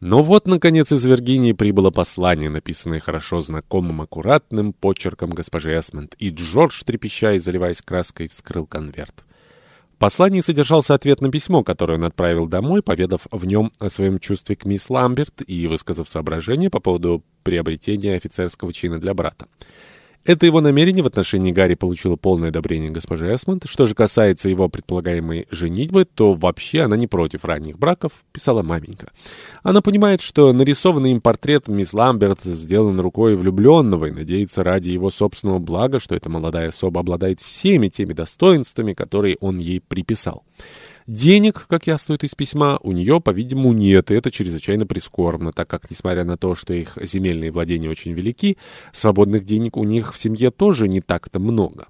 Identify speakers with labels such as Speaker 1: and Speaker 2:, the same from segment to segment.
Speaker 1: Но вот, наконец, из Виргинии прибыло послание, написанное хорошо знакомым аккуратным почерком госпожи Эсмонд, и Джордж, трепеща и заливаясь краской, вскрыл конверт. В послании содержался ответ на письмо, которое он отправил домой, поведав в нем о своем чувстве к мисс Ламберт и высказав соображения по поводу приобретения офицерского чина для брата. Это его намерение в отношении Гарри получило полное одобрение госпожи Эсмонд. Что же касается его предполагаемой женитьбы, то вообще она не против ранних браков, писала маменька. Она понимает, что нарисованный им портрет мисс Ламберт сделан рукой влюбленного и надеется ради его собственного блага, что эта молодая особа обладает всеми теми достоинствами, которые он ей приписал. Денег, как яствует из письма, у нее, по-видимому, нет, и это чрезвычайно прискорбно, так как, несмотря на то, что их земельные владения очень велики, свободных денег у них в семье тоже не так-то много.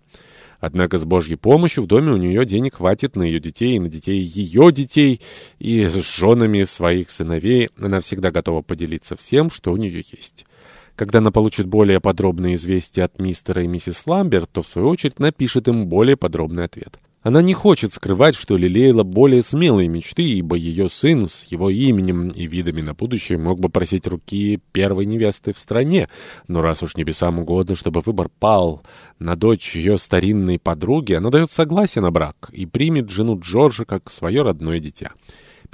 Speaker 1: Однако с Божьей помощью в доме у нее денег хватит на ее детей и на детей ее детей, и с женами своих сыновей она всегда готова поделиться всем, что у нее есть. Когда она получит более подробные известия от мистера и миссис Ламберт, то в свою очередь напишет им более подробный ответ. Она не хочет скрывать, что лелеяла более смелые мечты, ибо ее сын с его именем и видами на будущее мог бы просить руки первой невесты в стране. Но раз уж небесам угодно, чтобы выбор пал на дочь ее старинной подруги, она дает согласие на брак и примет жену Джорджа как свое родное дитя.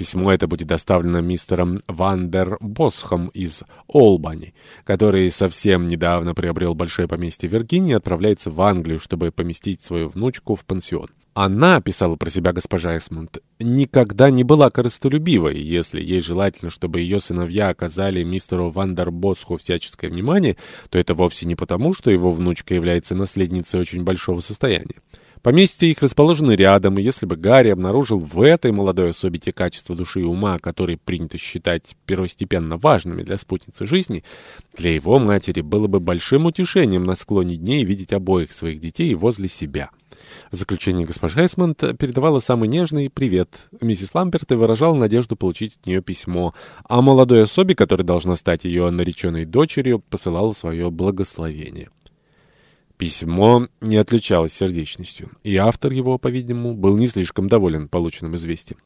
Speaker 1: Письмо это будет доставлено мистером Вандер Босхом из Олбани, который совсем недавно приобрел большое поместье в Виргинии и отправляется в Англию, чтобы поместить свою внучку в пансион. Она, писала про себя госпожа Эсмонд, никогда не была корыстолюбивой. Если ей желательно, чтобы ее сыновья оказали мистеру Вандербосху всяческое внимание, то это вовсе не потому, что его внучка является наследницей очень большого состояния. Поместья их расположены рядом, и если бы Гарри обнаружил в этой молодой особе те качества души и ума, которые принято считать первостепенно важными для спутницы жизни, для его матери было бы большим утешением на склоне дней видеть обоих своих детей возле себя. В заключение госпожа Эсмонд передавала самый нежный привет миссис Ламберт и выражала надежду получить от нее письмо, а молодой особе, которая должна стать ее нареченной дочерью, посылала свое благословение. Письмо не отличалось сердечностью, и автор его, по-видимому, был не слишком доволен полученным известием.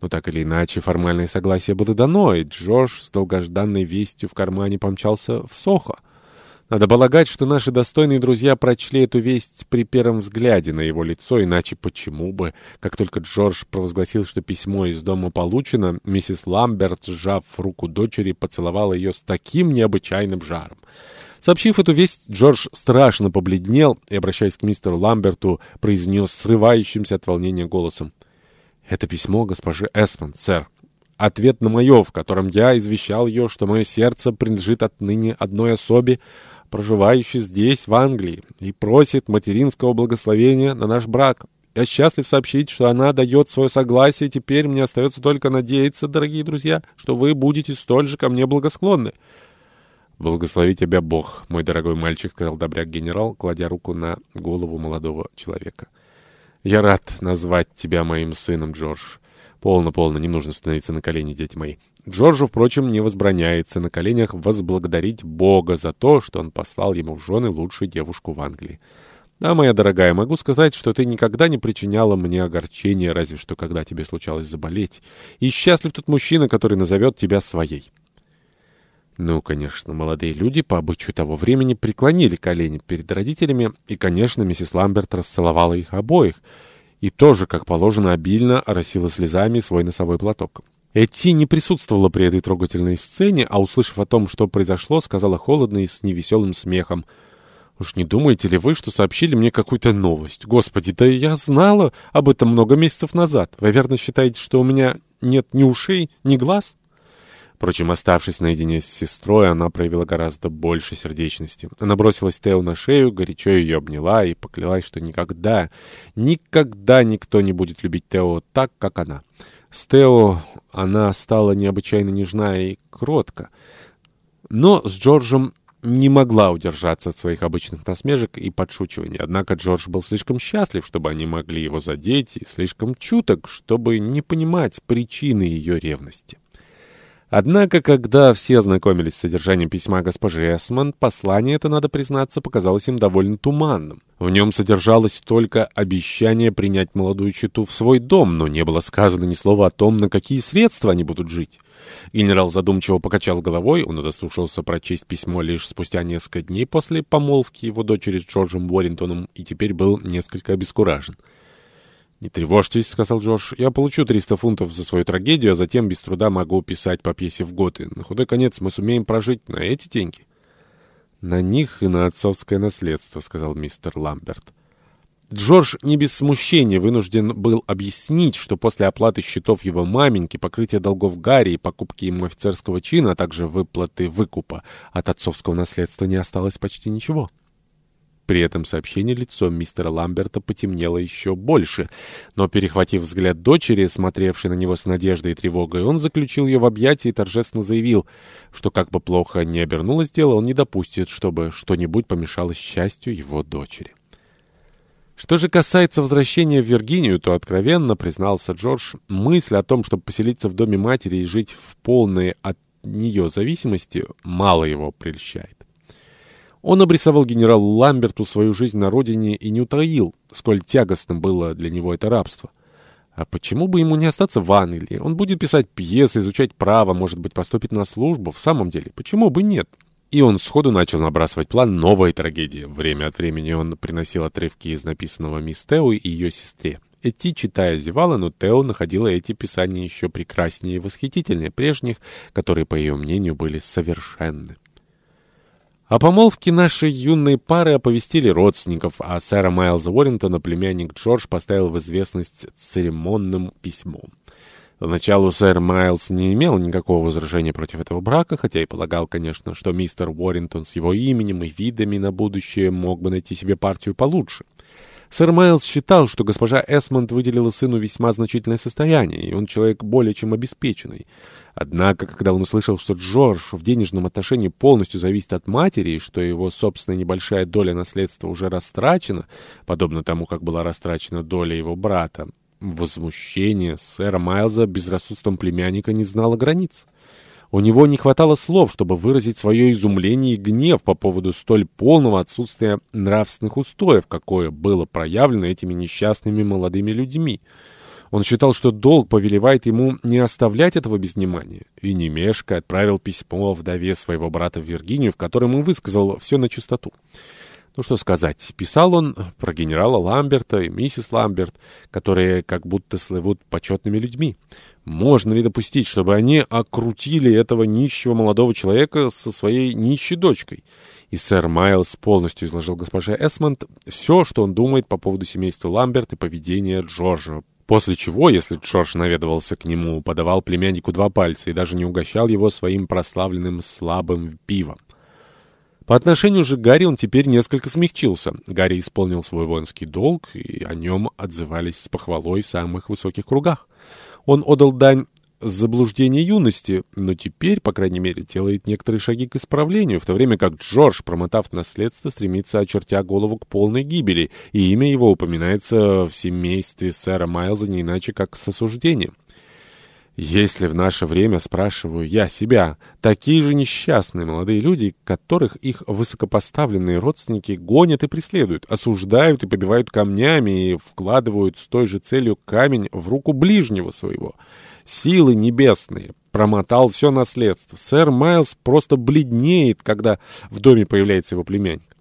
Speaker 1: Но так или иначе, формальное согласие было дано, и Джордж с долгожданной вестью в кармане помчался в Сохо. Надо полагать, что наши достойные друзья прочли эту весть при первом взгляде на его лицо, иначе почему бы? Как только Джордж провозгласил, что письмо из дома получено, миссис Ламберт, сжав руку дочери, поцеловала ее с таким необычайным жаром. Сообщив эту весть, Джордж страшно побледнел и, обращаясь к мистеру Ламберту, произнес срывающимся от волнения голосом. «Это письмо госпожи Эсмонд, сэр. Ответ на мое, в котором я извещал ее, что мое сердце принадлежит отныне одной особе, проживающий здесь, в Англии, и просит материнского благословения на наш брак. Я счастлив сообщить, что она дает свое согласие, теперь мне остается только надеяться, дорогие друзья, что вы будете столь же ко мне благосклонны». «Благослови тебя Бог, мой дорогой мальчик», — сказал добряк-генерал, кладя руку на голову молодого человека. «Я рад назвать тебя моим сыном, Джордж. Полно, полно, не нужно становиться на колени, дети мои. Джорджу, впрочем, не возбраняется на коленях возблагодарить Бога за то, что он послал ему в жены лучшую девушку в Англии. Да, моя дорогая, могу сказать, что ты никогда не причиняла мне огорчения, разве что когда тебе случалось заболеть. И счастлив тот мужчина, который назовет тебя своей. Ну, конечно, молодые люди по обычаю того времени преклонили колени перед родителями, и, конечно, миссис Ламберт расцеловала их обоих — и тоже, как положено, обильно оросила слезами свой носовой платок. Эти не присутствовала при этой трогательной сцене, а, услышав о том, что произошло, сказала холодно и с невеселым смехом. «Уж не думаете ли вы, что сообщили мне какую-то новость? Господи, да я знала об этом много месяцев назад. Вы верно считаете, что у меня нет ни ушей, ни глаз?» Впрочем, оставшись наедине с сестрой, она проявила гораздо больше сердечности. Она бросилась Тео на шею, горячо ее обняла и поклялась, что никогда, никогда никто не будет любить Тео так, как она. С Тео она стала необычайно нежна и кротка. Но с Джорджем не могла удержаться от своих обычных насмешек и подшучиваний. Однако Джордж был слишком счастлив, чтобы они могли его задеть, и слишком чуток, чтобы не понимать причины ее ревности. Однако, когда все ознакомились с содержанием письма госпожи Эсмонд, послание это, надо признаться, показалось им довольно туманным. В нем содержалось только обещание принять молодую читу в свой дом, но не было сказано ни слова о том, на какие средства они будут жить. Генерал задумчиво покачал головой, он удослушался прочесть письмо лишь спустя несколько дней после помолвки его дочери с Джорджем Уоррингтоном и теперь был несколько обескуражен. «Не тревожьтесь», — сказал Джордж. «Я получу 300 фунтов за свою трагедию, а затем без труда могу писать по пьесе в год. И на худой конец мы сумеем прожить на эти деньги». «На них и на отцовское наследство», — сказал мистер Ламберт. Джордж не без смущения вынужден был объяснить, что после оплаты счетов его маменьки, покрытия долгов Гарри и покупки ему офицерского чина, а также выплаты выкупа от отцовского наследства не осталось почти ничего. При этом сообщении лицо мистера Ламберта потемнело еще больше, но, перехватив взгляд дочери, смотревшей на него с надеждой и тревогой, он заключил ее в объятия и торжественно заявил, что как бы плохо ни обернулось дело, он не допустит, чтобы что-нибудь помешало счастью его дочери. Что же касается возвращения в Виргинию, то откровенно, признался Джордж, мысль о том, чтобы поселиться в доме матери и жить в полной от нее зависимости, мало его прельщает. Он обрисовал генералу Ламберту свою жизнь на родине и не утаил, сколь тягостным было для него это рабство. А почему бы ему не остаться в Англии? Он будет писать пьесы, изучать право, может быть, поступить на службу. В самом деле, почему бы нет? И он сходу начал набрасывать план новой трагедии. Время от времени он приносил отрывки из написанного мисс Тео и ее сестре. Эти, читая, зевала, но Тео находила эти писания еще прекраснее и восхитительнее прежних, которые, по ее мнению, были совершенны. О помолвке нашей юной пары оповестили родственников, а сэра Майлза Уоррентона племянник Джордж поставил в известность церемонным письмом. Поначалу сэр Майлз не имел никакого возражения против этого брака, хотя и полагал, конечно, что мистер Уоррентон с его именем и видами на будущее мог бы найти себе партию получше. Сэр Майлз считал, что госпожа Эсмонд выделила сыну весьма значительное состояние, и он человек более чем обеспеченный. Однако, когда он услышал, что Джордж в денежном отношении полностью зависит от матери, и что его собственная небольшая доля наследства уже растрачена, подобно тому, как была растрачена доля его брата, возмущение сэра Майлза безрассудством племянника не знало границ. У него не хватало слов, чтобы выразить свое изумление и гнев по поводу столь полного отсутствия нравственных устоев, какое было проявлено этими несчастными молодыми людьми. Он считал, что долг повелевает ему не оставлять этого без внимания, и не мешка отправил письмо вдове своего брата в Виргинию, в котором он высказал все на чистоту. Ну что сказать, писал он про генерала Ламберта и миссис Ламберт, которые как будто слывут почетными людьми. Можно ли допустить, чтобы они окрутили этого нищего молодого человека со своей нищей дочкой? И сэр Майлз полностью изложил госпоже Эсмонд все, что он думает по поводу семейства Ламберт и поведения Джорджа. После чего, если Джордж наведывался к нему, подавал племяннику два пальца и даже не угощал его своим прославленным слабым пивом. По отношению же к Гарри он теперь несколько смягчился. Гарри исполнил свой воинский долг, и о нем отзывались с похвалой в самых высоких кругах. Он отдал дань заблуждения юности, но теперь, по крайней мере, делает некоторые шаги к исправлению, в то время как Джордж, промотав наследство, стремится, очертя голову к полной гибели, и имя его упоминается в семействе сэра Майлза не иначе, как с осуждением. Если в наше время, спрашиваю я себя, такие же несчастные молодые люди, которых их высокопоставленные родственники гонят и преследуют, осуждают и побивают камнями и вкладывают с той же целью камень в руку ближнего своего. Силы небесные, промотал все наследство. Сэр Майлз просто бледнеет, когда в доме появляется его племянник.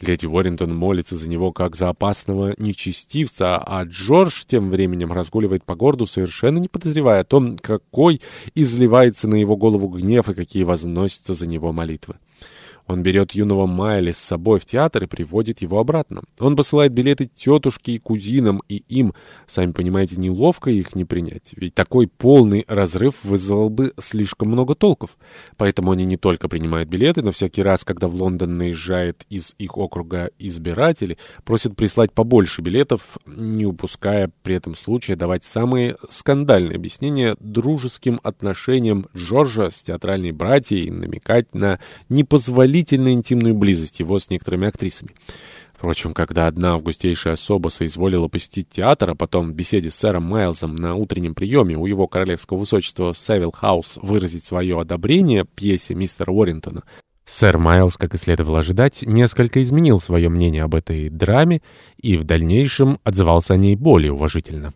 Speaker 1: Леди Уоррингтон молится за него как за опасного нечестивца, а Джордж тем временем разгуливает по городу, совершенно не подозревая о том, какой изливается на его голову гнев и какие возносятся за него молитвы. Он берет юного Майли с собой в театр и приводит его обратно. Он посылает билеты тетушке и кузинам, и им, сами понимаете, неловко их не принять. Ведь такой полный разрыв вызвал бы слишком много толков. Поэтому они не только принимают билеты, но всякий раз, когда в Лондон наезжает из их округа избиратели, просят прислать побольше билетов, не упуская при этом случая давать самые скандальные объяснения дружеским отношениям Джорджа с театральной братьей и намекать на непозволительность длительную интимную близость его с некоторыми актрисами. Впрочем, когда одна августейшая особа соизволила посетить театр, а потом в беседе с сэром Майлзом на утреннем приеме у его королевского высочества в Севилл Хаус выразить свое одобрение пьесе мистера Уоррингтона, сэр Майлз, как и следовало ожидать, несколько изменил свое мнение об этой драме и в дальнейшем отзывался о ней более уважительно.